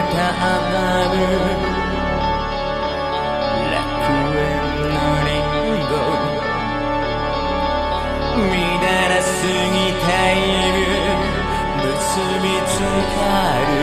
触れた花る。楽園のリンゴ乱らすぎたいる。結びつかる。